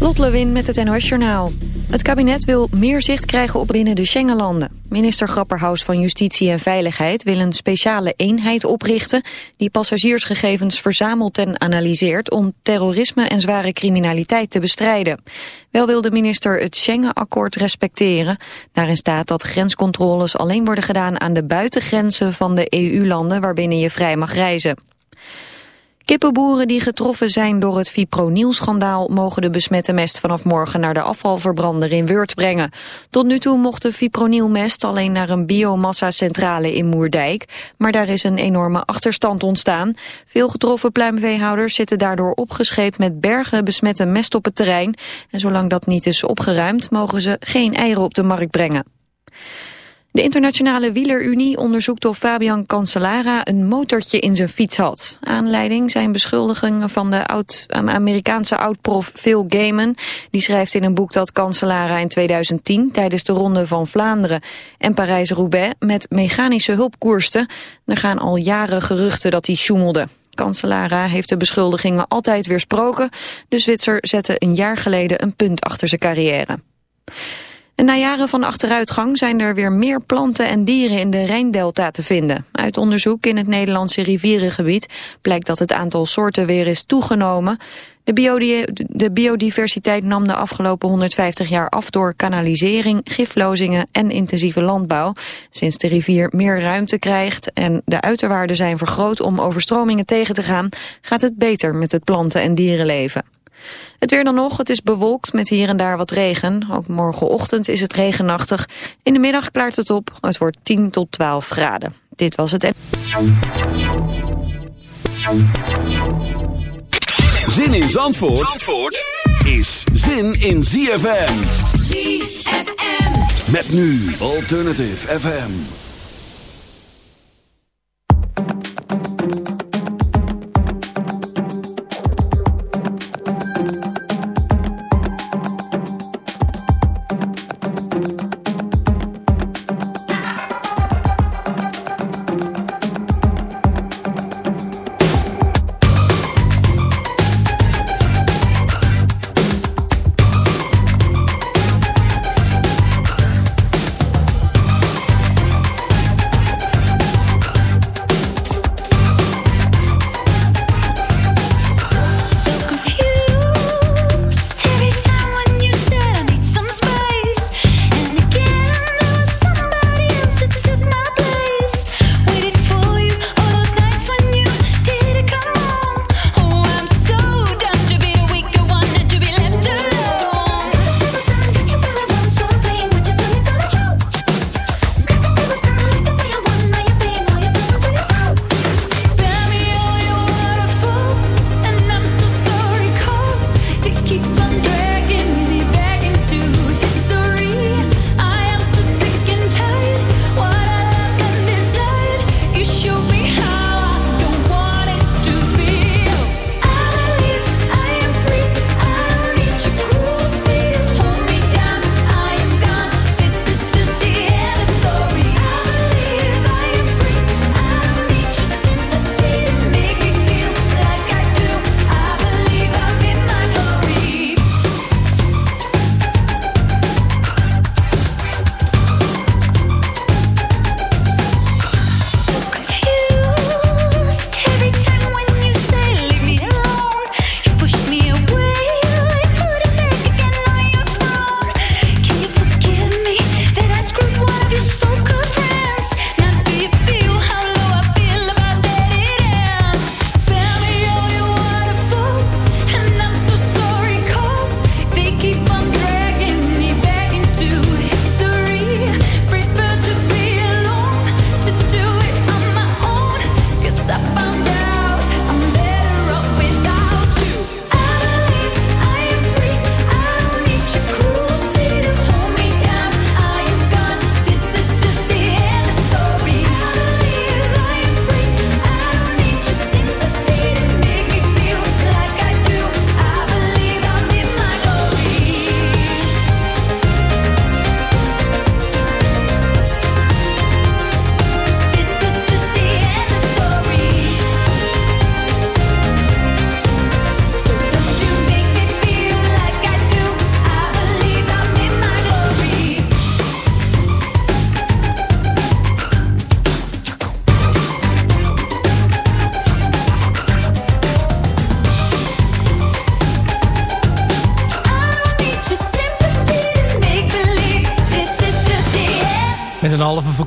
Lot Lewin met het NOS Journaal. Het kabinet wil meer zicht krijgen op binnen de Schengenlanden. Minister Grapperhaus van Justitie en Veiligheid wil een speciale eenheid oprichten... die passagiersgegevens verzamelt en analyseert... om terrorisme en zware criminaliteit te bestrijden. Wel wil de minister het Schengenakkoord respecteren. Daarin staat dat grenscontroles alleen worden gedaan aan de buitengrenzen van de EU-landen... waarbinnen je vrij mag reizen. Kippenboeren die getroffen zijn door het fipronil-schandaal mogen de besmette mest vanaf morgen naar de afvalverbrander in Weurt brengen. Tot nu toe mocht de fipronilmest alleen naar een biomassa-centrale in Moerdijk, maar daar is een enorme achterstand ontstaan. Veel getroffen pluimveehouders zitten daardoor opgescheept met bergen besmette mest op het terrein. En zolang dat niet is opgeruimd mogen ze geen eieren op de markt brengen. De Internationale Wielerunie onderzoekt of Fabian Cancellara een motortje in zijn fiets had. Aanleiding zijn beschuldigingen van de oud, Amerikaanse oud-prof Phil Gaiman. Die schrijft in een boek dat Cancellara in 2010 tijdens de Ronde van Vlaanderen en Parijs-Roubaix met mechanische hulp koerste. Er gaan al jaren geruchten dat hij sjoemelde. Cancellara heeft de beschuldigingen altijd weersproken. De Zwitser zette een jaar geleden een punt achter zijn carrière. En na jaren van achteruitgang zijn er weer meer planten en dieren in de Rijndelta te vinden. Uit onderzoek in het Nederlandse rivierengebied blijkt dat het aantal soorten weer is toegenomen. De, biodiversiteit nam de afgelopen 150 jaar af door kanalisering, giflozingen en intensieve landbouw. Sinds de rivier meer ruimte krijgt en de uiterwaarden zijn vergroot om overstromingen tegen te gaan, gaat het beter met het planten- en dierenleven. Het weer dan nog, het is bewolkt met hier en daar wat regen. Ook morgenochtend is het regenachtig. In de middag klaart het op, het wordt 10 tot 12 graden. Dit was het. Zin in Zandvoort, Zandvoort is zin in ZFM. ZFM. Met nu Alternative FM.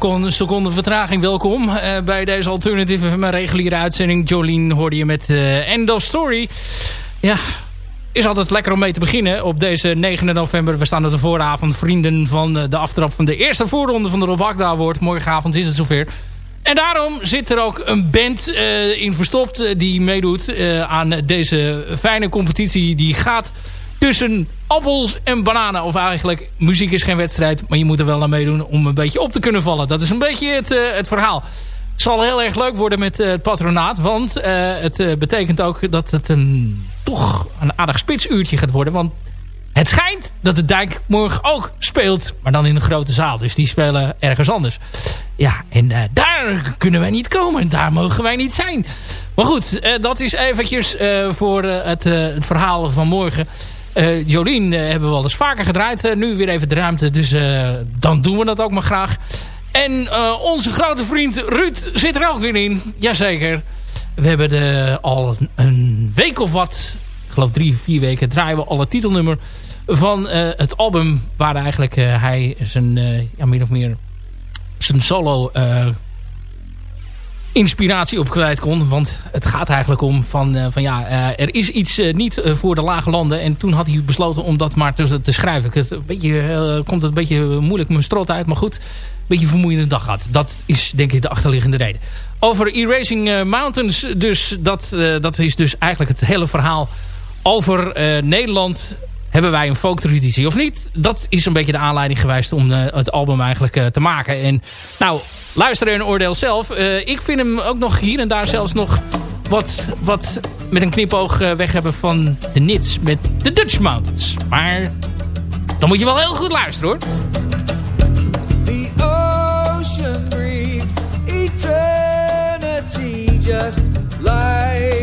Halve seconde vertraging welkom uh, bij deze alternatieve mijn reguliere uitzending. Jolien hoorde je met uh, End of Story. Ja, is altijd lekker om mee te beginnen op deze 9 november. We staan op de vooravond vrienden van de aftrap van de eerste voorronde van de Rob Agda Award. Morgenavond is het zover. En daarom zit er ook een band in verstopt die meedoet aan deze fijne competitie. Die gaat tussen appels en bananen. Of eigenlijk, muziek is geen wedstrijd, maar je moet er wel aan meedoen om een beetje op te kunnen vallen. Dat is een beetje het, uh, het verhaal. Het zal heel erg leuk worden met uh, het patronaat, want uh, het betekent ook dat het een, toch een aardig spitsuurtje gaat worden. Want het schijnt dat de Dijk morgen ook speelt, maar dan in een grote zaal. Dus die spelen ergens anders. Ja, en daar kunnen wij niet komen. Daar mogen wij niet zijn. Maar goed, dat is eventjes voor het, het verhaal van morgen. Uh, Jolien uh, hebben we wel eens vaker gedraaid. Uh, nu weer even de ruimte, dus dan doen we dat ook maar graag. En onze grote vriend Ruud zit er ook weer in. Jazeker. We hebben de, al een week of wat, ik geloof drie, vier weken, draaien we al het titelnummer van het album. Waar eigenlijk hij zijn, ja, min of meer zijn solo inspiratie op kwijt kon. Want het gaat eigenlijk om van, uh, van ja, uh, er is iets uh, niet voor de lage landen. En toen had hij besloten om dat maar te, te schrijven. Het, een beetje, komt het een beetje moeilijk mijn strot uit. Maar goed, een beetje vermoeiende dag gehad. Dat is denk ik de achterliggende reden. Over Erasing Mountains dus. Dat, dat is dus eigenlijk het hele verhaal over Nederland hebben wij een folktraditie of niet? Dat is een beetje de aanleiding geweest om uh, het album eigenlijk uh, te maken. En nou, luister en oordeel zelf. Uh, ik vind hem ook nog hier en daar zelfs nog wat, wat met een knipoog weg hebben van de Nits met de Dutch Mountains. Maar dan moet je wel heel goed luisteren hoor. The ocean breathes eternity just like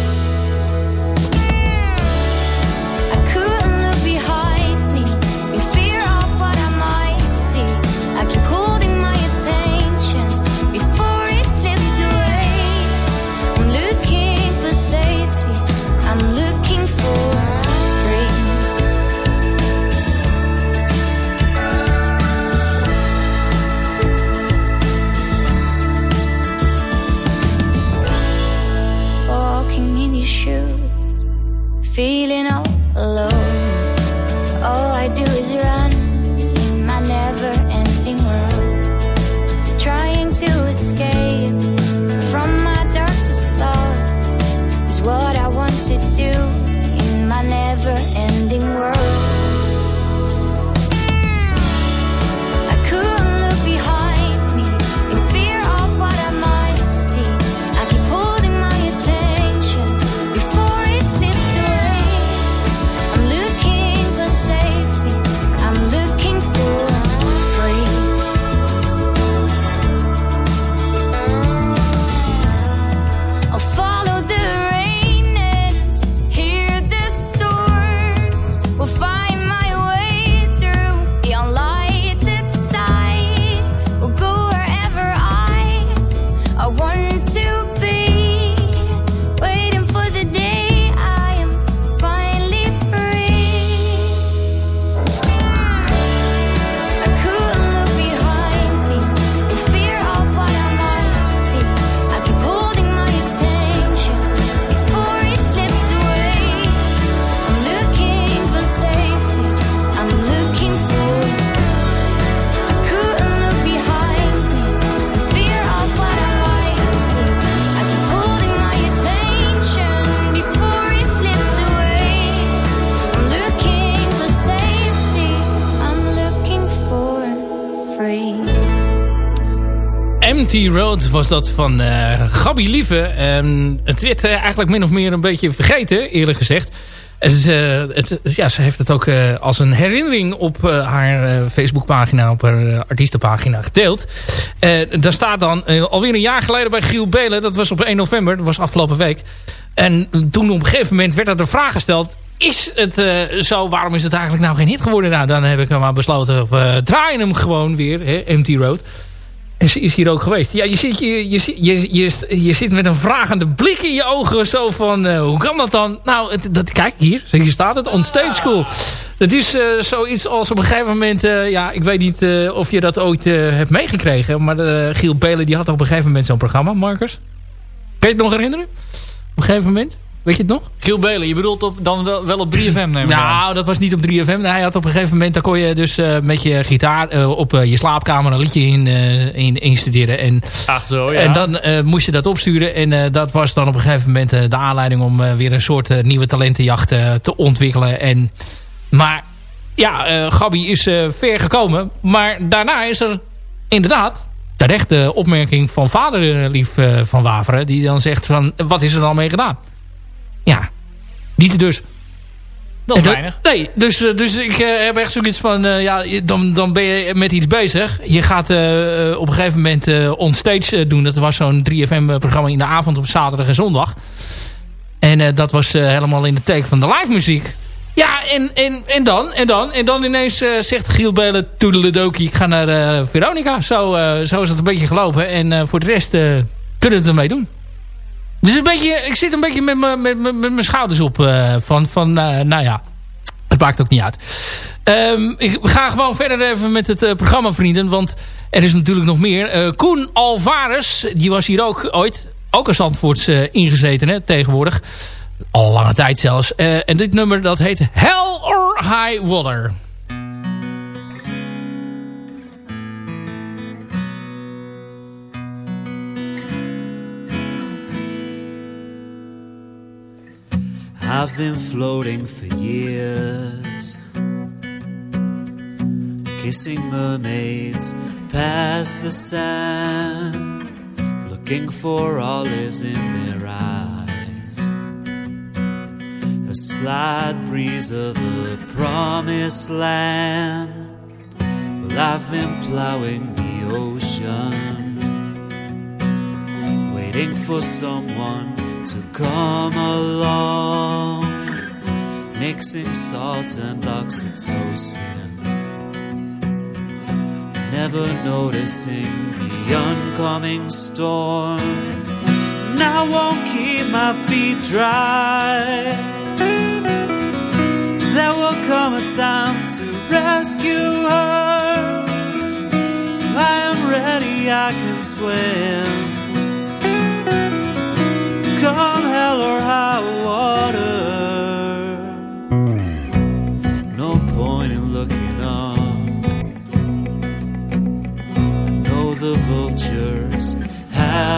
Empty Road was dat van uh, Gabi Lieve. Het werd uh, eigenlijk min of meer een beetje vergeten, eerlijk gezegd. Het, het, ja, ze heeft het ook als een herinnering op haar Facebookpagina, op haar artiestenpagina gedeeld. daar staat dan alweer een jaar geleden bij Giel Belen, dat was op 1 november, dat was afgelopen week. En toen op een gegeven moment werd er de vraag gesteld, is het zo, waarom is het eigenlijk nou geen hit geworden? Nou, dan heb ik maar besloten, we draaien hem gewoon weer, hè, Empty Road. En ze is hier ook geweest. Ja, je zit, je, je, je, je, je zit met een vragende blik in je ogen. Zo van, uh, hoe kan dat dan? Nou, het, dat, kijk, hier, hier staat het. On Stage School. Het is uh, zoiets als op een gegeven moment... Uh, ja, ik weet niet of je dat ooit hebt meegekregen. Maar Giel Belen die had op een gegeven moment zo'n programma, Marcus. Kan je het nog herinneren? Op een gegeven moment? Weet je het nog? Giel Belen, je bedoelt op, dan wel op 3FM nemen Nou, dat was niet op 3FM. Hij had op een gegeven moment, dan kon je dus uh, met je gitaar uh, op uh, je slaapkamer een liedje in, in, instuderen. En, Ach zo, ja. En dan moest je dat opsturen. En dat was dan op een gegeven moment de aanleiding om weer een soort nieuwe talentenjacht te ontwikkelen. En, maar ja, Gabi is ver gekomen. Maar daarna is er inderdaad terecht de opmerking van vader Lief van Waveren. Die dan zegt van, wat is er dan mee gedaan? Ja, niet dus. Dat is weinig. Nee, dus, eh, dus ik uh, heb echt zoiets van... Uh, ja, dan, dan ben je met iets bezig. Je gaat uh, op een gegeven moment onstage doen. Dat was zo'n 3FM-programma in de avond op zaterdag en zondag. En dat was helemaal in de teken van de live muziek. Ja, en, en, en dan, en dan, en dan ineens zegt Giel Belen... Toedeledokie, ik ga naar Veronica. Zo, zo is het een beetje gelopen. En voor de rest kunnen we het ermee doen. Dus een beetje, ik zit een beetje met, mijn schouders op. Uh, van, van uh, nou ja, het maakt ook niet uit. Um, ik ga gewoon verder even met het uh, programma, vrienden. Want er is natuurlijk nog meer. Koen Alvarez, die was hier ook ooit. Ook als Zandvoorts ingezeten, hè, tegenwoordig. Al lange tijd zelfs. en dit nummer, dat heet Hell or High Water. I've been floating for years, kissing mermaids past the sand looking for olives in their eyes. A slight breeze of the promised land. Well, I've been plowing the ocean, waiting for someone to come along, mixing salts and oxytocin never noticing the oncoming storm. And I won't keep my feet dry. There will come a time to rescue her. I am ready, I can swim.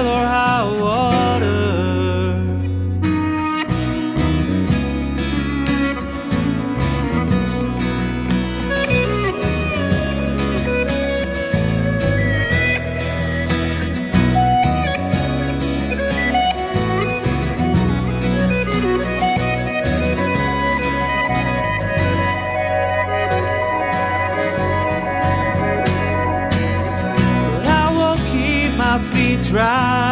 or high water. try.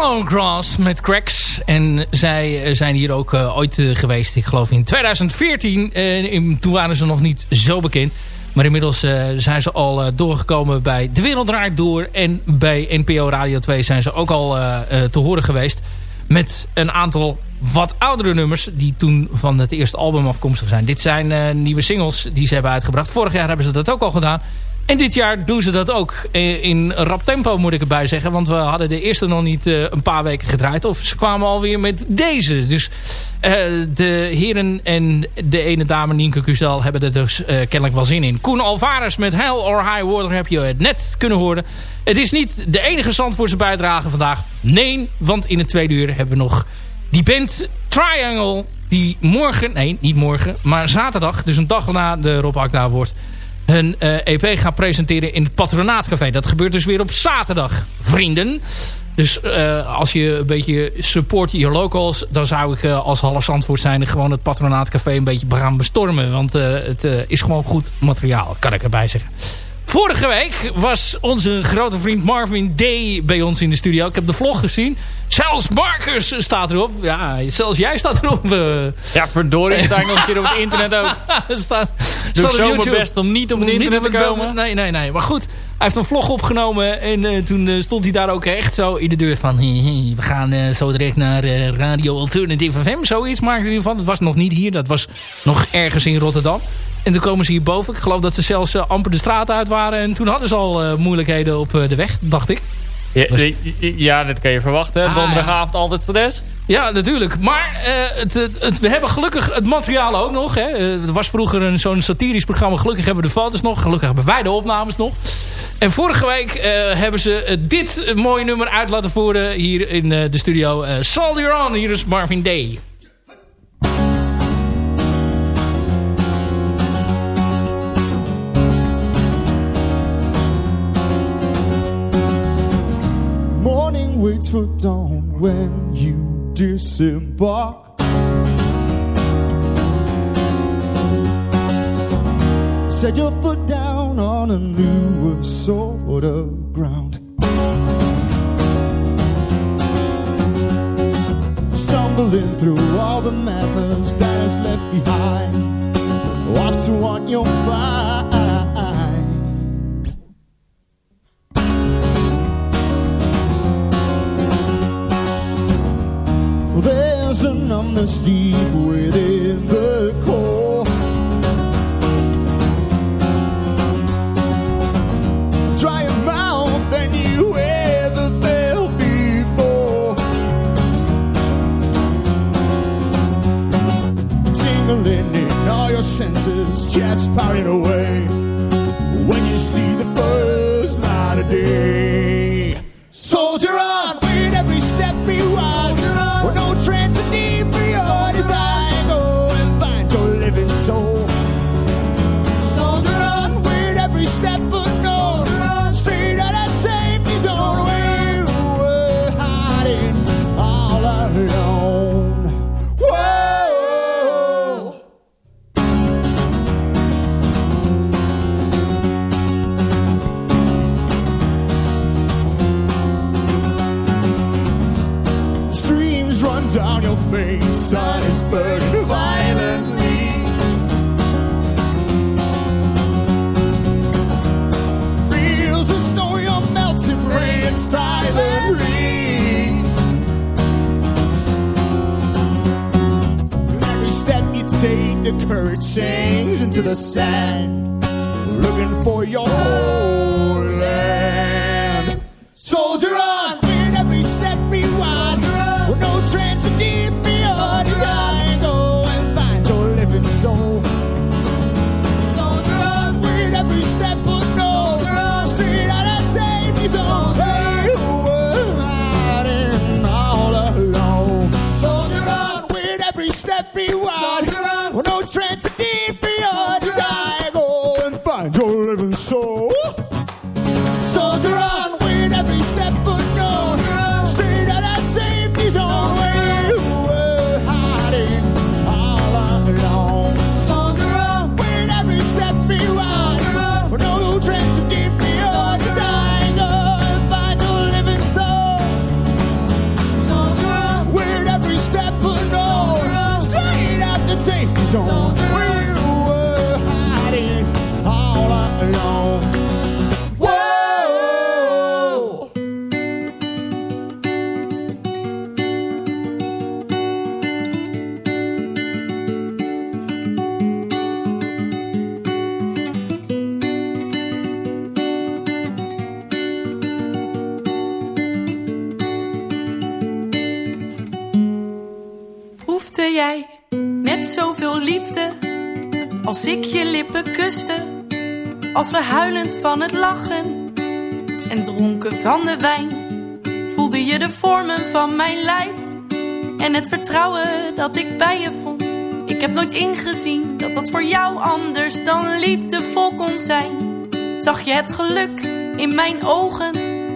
Yellow Grass met Cracks. En zij eh, zijn hier ook uh, ooit uh, geweest, ik geloof in 2014. In, toen waren ze nog niet zo bekend. Maar inmiddels zijn ze al doorgekomen bij De Wereld Door. En bij NPO Radio 2 zijn ze ook al te horen geweest. Met een aantal wat oudere nummers die toen van het eerste album afkomstig zijn. Dit zijn nieuwe singles die ze hebben uitgebracht. Vorig jaar hebben ze dat ook al gedaan. En dit jaar doen ze dat ook in rap tempo moet ik erbij zeggen. Want we hadden de eerste nog niet uh, een paar weken gedraaid. Of ze kwamen alweer met deze. Dus uh, de heren en de ene dame Nienke Cusel hebben er dus kennelijk wel zin in. Koen Alvarez met Hell or High Water heb je het net kunnen horen. Het is niet de enige Zandvoortse bijdrage vandaag. Nee, want in het tweede uur hebben we nog die band Triangle. Die morgen, nee niet morgen, maar zaterdag, dus een dag na de Rob Akda wordt hun EP eh, e gaan presenteren in het Patronaatcafé. Dat gebeurt dus weer op zaterdag, vrienden. Dus uh, als je een beetje support je locals... dan zou ik uh, als half antwoord zijn... gewoon het Patronaatcafé een beetje gaan bestormen. Want het is gewoon goed materiaal, kan ik erbij zeggen. Vorige week was onze grote vriend Marvin D. bij ons in de studio. Ik heb de vlog gezien. Zelfs Marcus staat erop. Ja, zelfs jij staat erop. Uh. Ja, verdorie sta ik nog een keer op het internet ook. staat, Doe ik zo mijn best om niet op het internet te komen. Nee, nee, nee. Maar goed, hij heeft een vlog opgenomen. En uh, toen uh, stond hij daar ook echt zo in de deur van... Hey, hey, we gaan uh, zo direct naar Radio Alternative FM. Zoiets maakte hij van. Het was nog niet hier. Dat was nog ergens in Rotterdam. En toen komen ze hierboven. Ik geloof dat ze zelfs amper de straat uit waren. En toen hadden ze al moeilijkheden op de weg, dacht ik. Ja, ja, dat kan je verwachten. Ah, Donderdagavond altijd stress. Ja, natuurlijk. Maar uh, het, het, we hebben gelukkig het materiaal ook nog. Hè. Uh, er was vroeger zo'n satirisch programma. Gelukkig hebben we de foto's nog. Gelukkig hebben wij de opnames nog. En vorige week uh, hebben ze dit mooie nummer uit laten voeren. Hier in de studio. Soldier On. Hier is Marvin Day. Waits for dawn when you disembark. Set your foot down on a newer sort of ground. Stumbling through all the methods that is left behind, off to what you'll find. Into the sand, looking for your homeland. Soldier on, als we huilend van het lachen en dronken van de wijn, voelde je de vormen van mijn lijf en het vertrouwen dat ik bij je vond. Ik heb nooit ingezien dat dat voor jou anders dan liefdevol kon zijn. Zag je het geluk in mijn ogen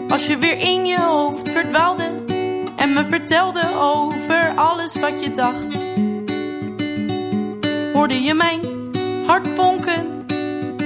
als je weer in je hoofd verdwaalde en me vertelde over alles wat je dacht. Hoorde je mijn hart bonken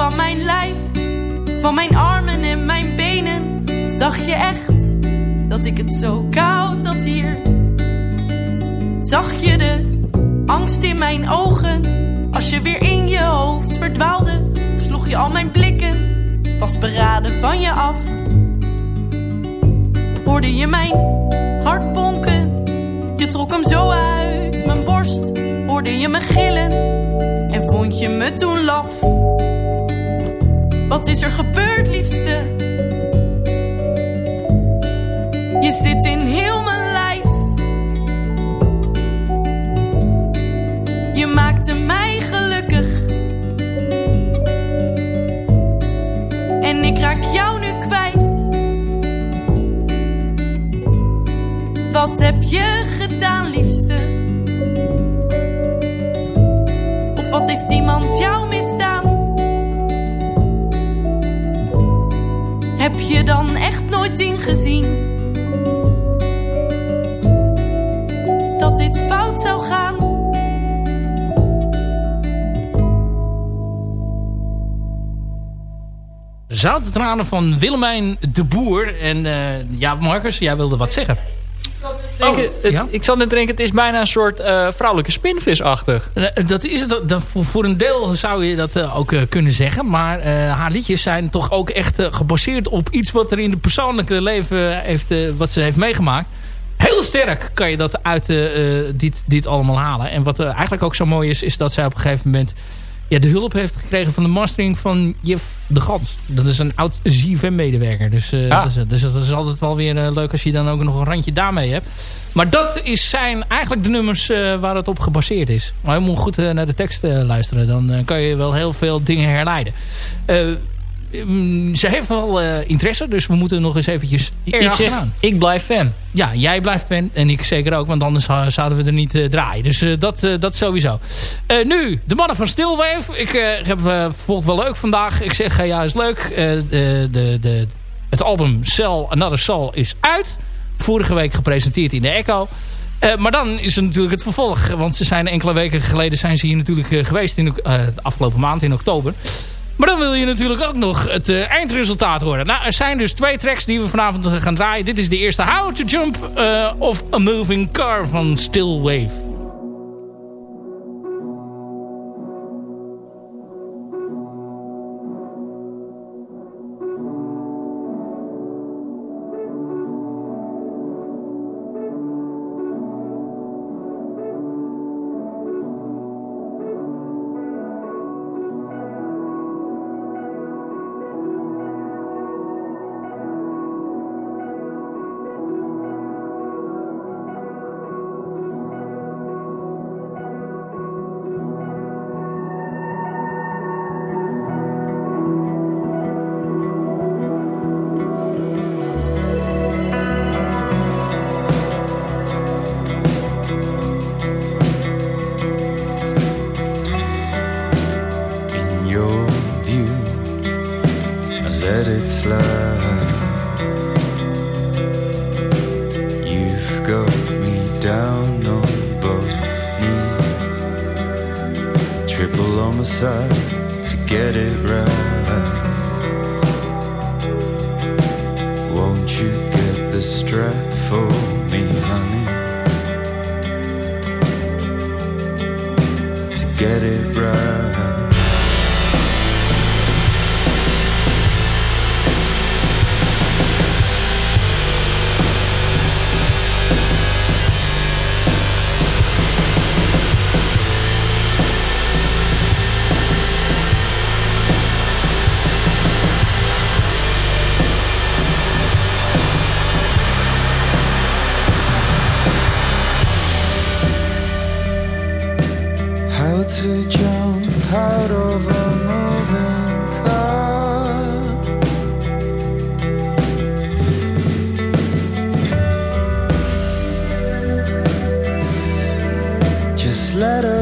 van mijn lijf, van mijn armen en mijn benen? Of dacht je echt dat ik het zo koud had hier? Zag je de angst in mijn ogen als je weer in je hoofd verdwaalde? Of sloeg je al mijn blikken vastberaden van je af? Hoorde je mijn hart bonken? Je trok hem zo uit mijn borst. Hoorde je me gillen? En vond je me toen laf? Wat is er gebeurd, liefste? Je zit in Zoute tranen van Willemijn de Boer. En eh, ja, Marcus, jij wilde wat zeggen. Denken, het- ja? Ik zat net te denken, het is bijna een soort eh, vrouwelijke spinvisachtig. Eh, Dat is het, dat, voor, een deel zou je dat ook kunnen zeggen. Maar haar liedjes zijn toch ook echt gebaseerd op iets wat er in het persoonlijke leven heeft, wat ze heeft meegemaakt. Heel sterk kan je dat uit dit, dit allemaal halen. En wat eigenlijk ook zo mooi is, is dat zij op een gegeven moment ja, de hulp heeft gekregen van de mastering van Jef de Gans. Dat is een oud ZFM-medewerker. Dus, eh, Ja. dat, is, dus dat is altijd wel weer eh, leuk als je dan ook nog een randje daarmee hebt. Maar dat is zijn eigenlijk de nummers eh, waar het op gebaseerd is. Maar je moet goed eh, naar de tekst eh, luisteren. Dan eh, kan je wel heel veel dingen herleiden. Eh, mm, ze heeft wel eh, interesse, dus we moeten nog eens eventjes Ik zeg, ik blijf fan. Ja, jij blijft fan en ik zeker ook, want anders zouden we er niet eh, draaien. Dus eh, dat, dat sowieso. Nu, de mannen van Stillwave. Ik heb uh, vond wel leuk vandaag. Ik zeg, ja, is leuk. De, de, de, het album Cell Another Soul is uit. Vorige week gepresenteerd in de Echo. Uh, maar dan is er natuurlijk het vervolg. Want ze zijn enkele weken geleden zijn ze hier natuurlijk uh, geweest in uh, de afgelopen maand in oktober. Maar dan wil je natuurlijk ook nog het uh, eindresultaat horen. Nou, er zijn dus twee tracks die we vanavond gaan draaien. Dit is de eerste How to Jump uh, of a Moving Car van Stillwave. nothing How to jump out of a moving car. Just let her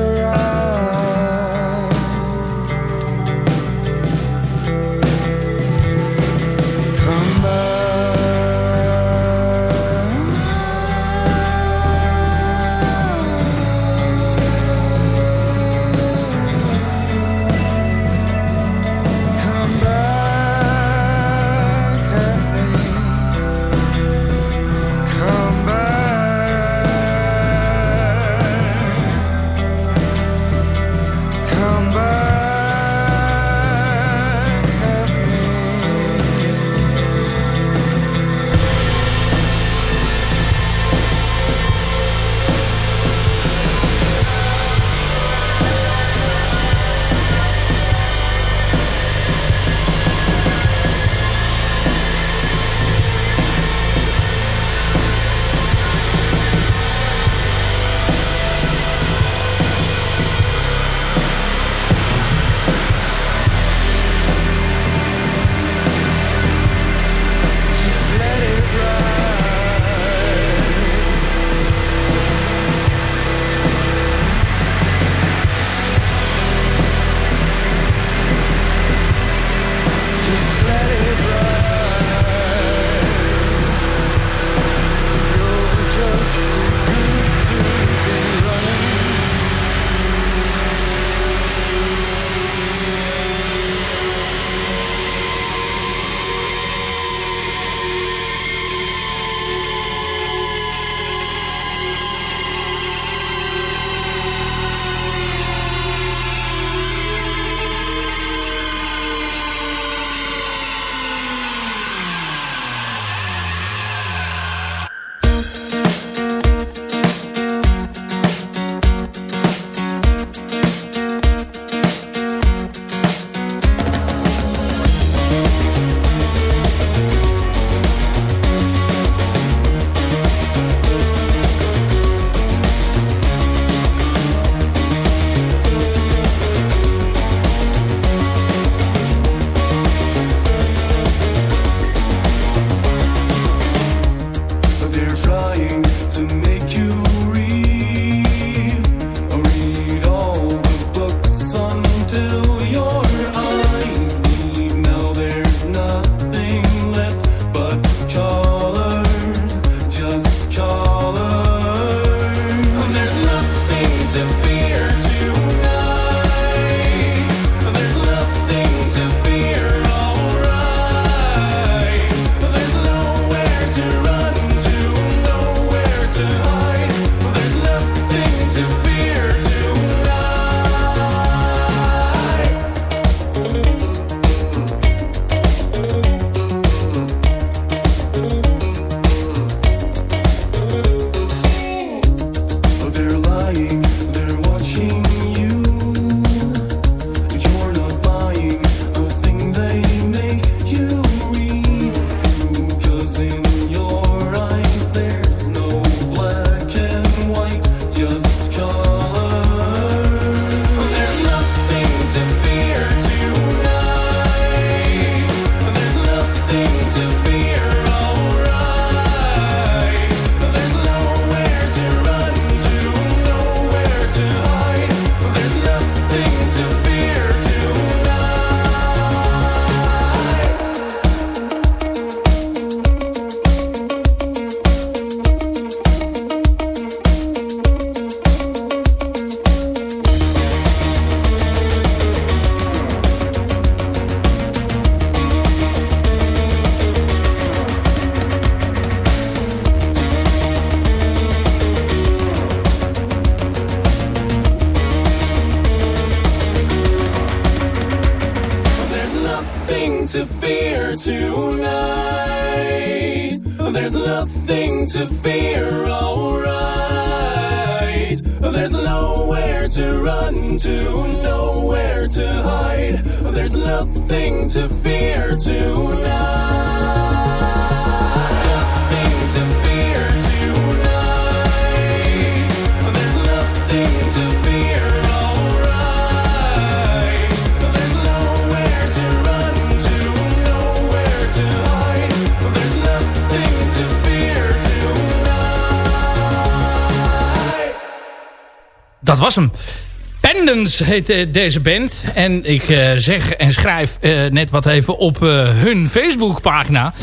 heet eh, deze band. En ik eh, zeg en schrijf eh, net wat even op hun Facebookpagina.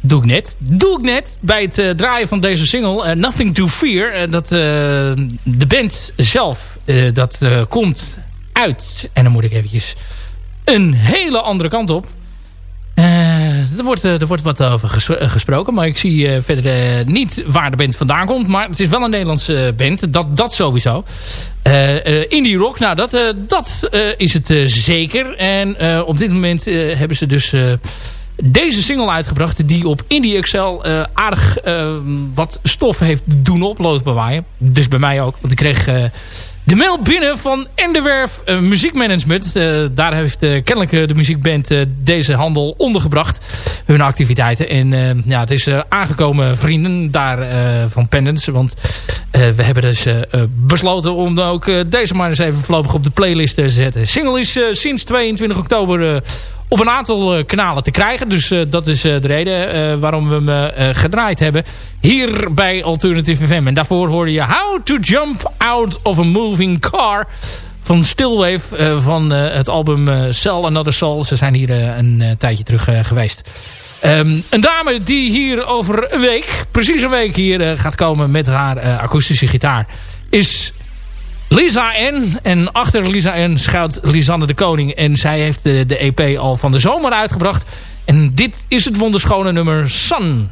Doe ik net. Doe ik net bij het draaien van deze single. Nothing to Fear. Dat, de band zelf, dat komt uit. En dan moet ik eventjes een hele andere kant op. Wordt, eh, er wordt wat over eh, gesproken. Maar ik zie eh, verder niet waar de band vandaan komt. Maar het is wel een Nederlandse band. Dat, dat sowieso. Indie rock, nou dat, dat is het zeker. En op dit moment hebben ze dus... deze single uitgebracht die op Indie Excel aardig wat stof heeft doen upload Dus bij mij ook. Want ik kreeg de mail binnen van Enderwerf uh, Muziekmanagement. Eh, daar heeft eh, kennelijk eh, de muziekband eh, deze handel ondergebracht. Hun activiteiten. En eh, ja, het is eh, aangekomen vrienden daar eh, van Pendants. Want eh, we hebben dus eh, eh, besloten om ook eh, deze maar eens even voorlopig op de playlist te zetten. Single is eh, sinds 22 oktober... op een aantal eh, kanalen te krijgen. Dus eh, dat is eh, de reden waarom we hem gedraaid hebben. Hier bij Alternative FM. En daarvoor hoorde je How to Jump Out of a Moving Car. Van Stillwave van het album Cell Another Soul. Ze zijn hier een tijdje terug geweest. Ehm, een dame die hier over een week, precies een week hier gaat komen met haar akoestische gitaar. Is Lisa N. En achter Lisa N. schuilt Lisanne de Koning. En zij heeft eh, de EP al van de zomer uitgebracht. En dit is het wonderschone nummer Sun.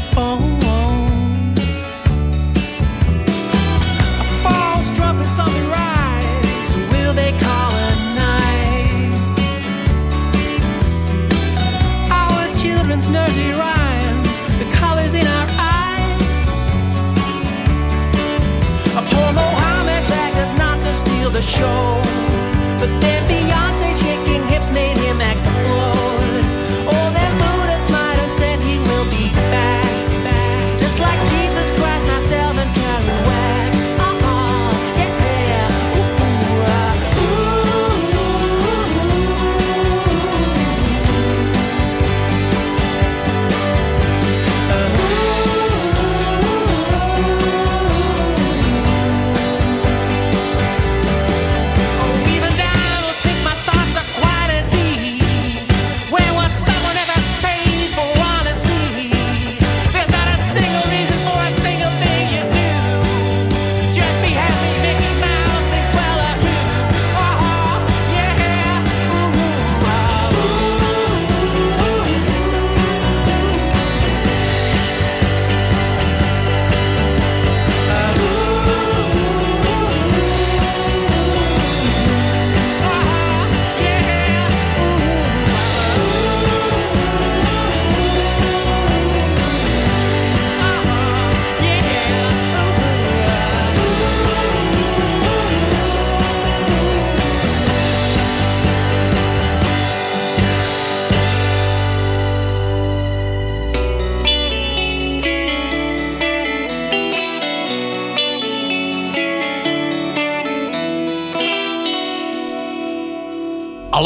phone.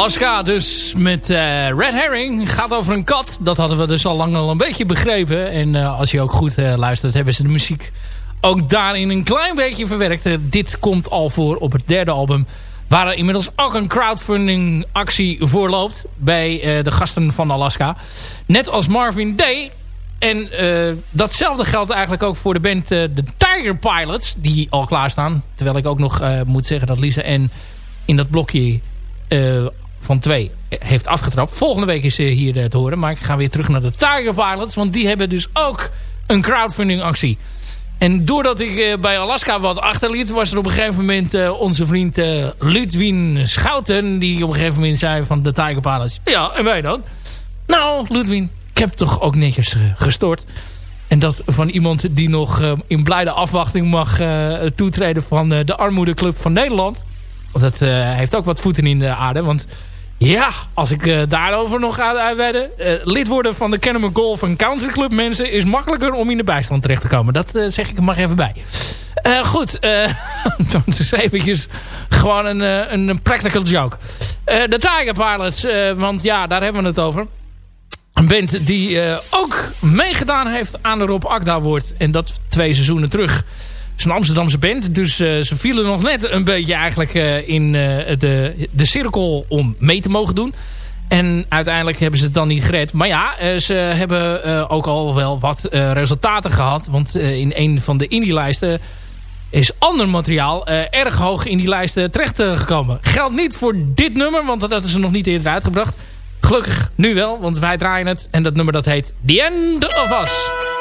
Alaska dus met eh, Red Herring. Gaat over een kat. Dat hadden we dus al lang al een beetje begrepen. En eh, als je ook goed eh, luistert hebben ze de muziek ook daarin een klein beetje verwerkt. Dit komt al voor op het derde album. Waar er inmiddels ook een crowdfunding actie voorloopt. Bij eh, de gasten van Alaska. Net als Marvin Day. En datzelfde geldt eigenlijk ook voor de band de Tiger Pilots. Die al klaarstaan. Terwijl ik ook nog moet zeggen dat Lisa en in dat blokje eh, van twee heeft afgetrapt. Volgende week is ze hier eh, te horen. Maar ik ga weer terug naar de Tiger Pilots. Want die hebben dus ook een crowdfunding actie. En doordat ik eh, bij Alaska wat achterliet... was er op een gegeven moment eh, onze vriend eh, Ludwin Schouten... die op een gegeven moment zei van de Tiger Pilots... Ja, en wij dan? Nou, Ludwin, ik heb toch ook netjes eh, gestort. En dat van iemand die nog eh, in blijde afwachting mag eh, toetreden... van eh, de Armoedeclub van Nederland. Want dat eh, heeft ook wat voeten in de aarde. Want ja, als ik eh, daarover nog ga uitweiden... eh, lid worden van de Kennemer Golf en Country Club mensen... is makkelijker om in de bijstand terecht te komen. Dat eh, zeg ik er maar even bij. Goed, dat is eventjes gewoon een, een practical joke. De Tiger Pilots, want ja, daar hebben we het over. Een band die ook meegedaan heeft aan de Rob Akda wordt. En dat twee seizoenen terug. Is een Amsterdamse band. Dus eh, ze vielen nog net een beetje eigenlijk eh, in eh, de, de cirkel om mee te mogen doen. En uiteindelijk hebben ze het dan niet gered. Maar ja, ze hebben ook al wel wat resultaten gehad. Want in een van de indie-lijsten is ander materiaal erg hoog in die lijsten terecht gekomen. Geldt niet voor dit nummer, want dat is er nog niet eerder uitgebracht. Gelukkig nu wel, want wij draaien het. En dat nummer dat heet The End of Us.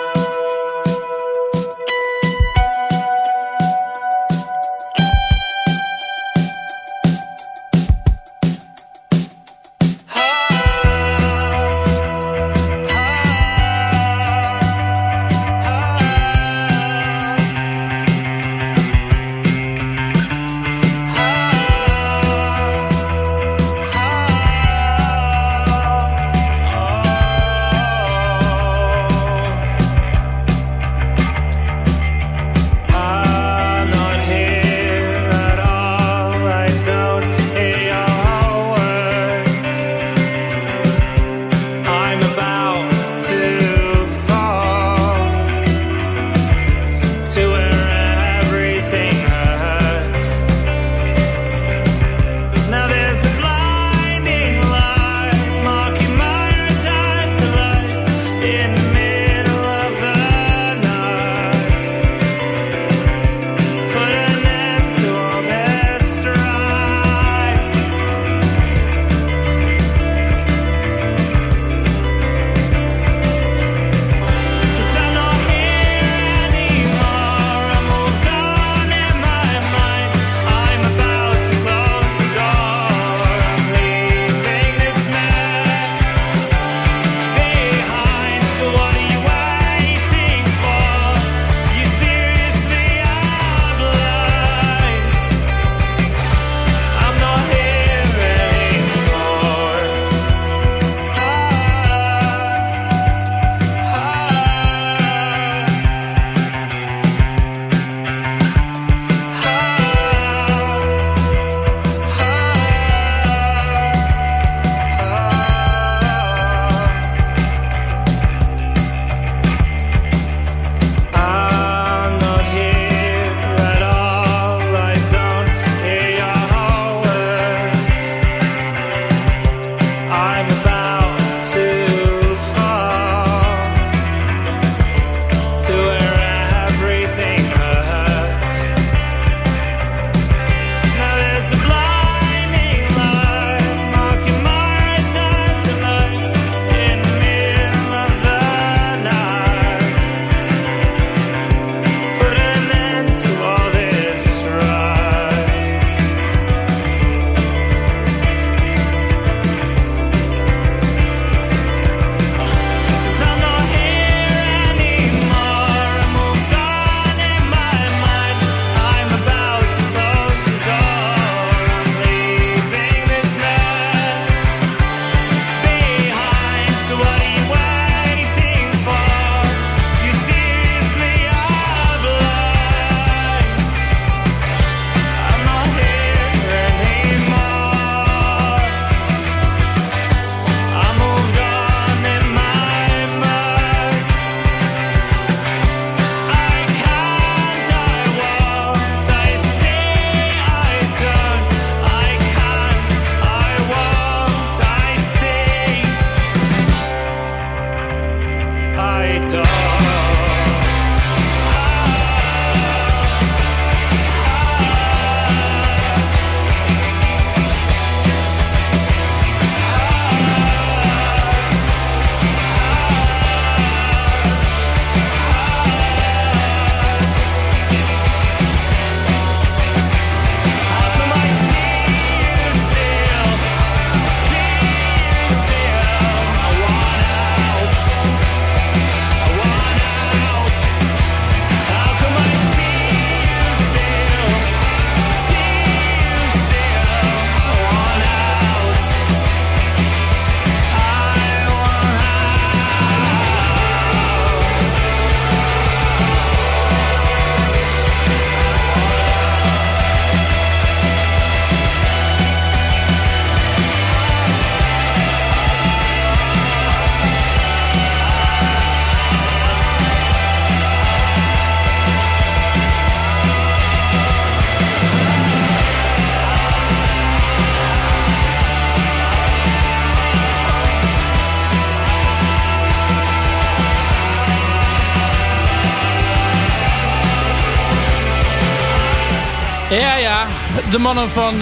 Mannen van uh,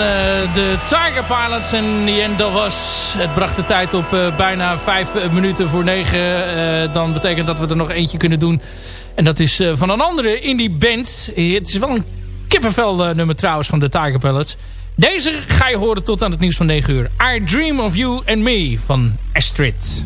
de Tiger Pilots en The Us. Het bracht de tijd op uh, bijna vijf minuten voor negen. Dan betekent dat we er nog eentje kunnen doen. En dat is van een andere indie band. Het is wel een kippenvel nummer trouwens van de Tiger Pilots. Deze ga je horen tot aan het nieuws van 9 uur. I Dream of You and Me van Astrid.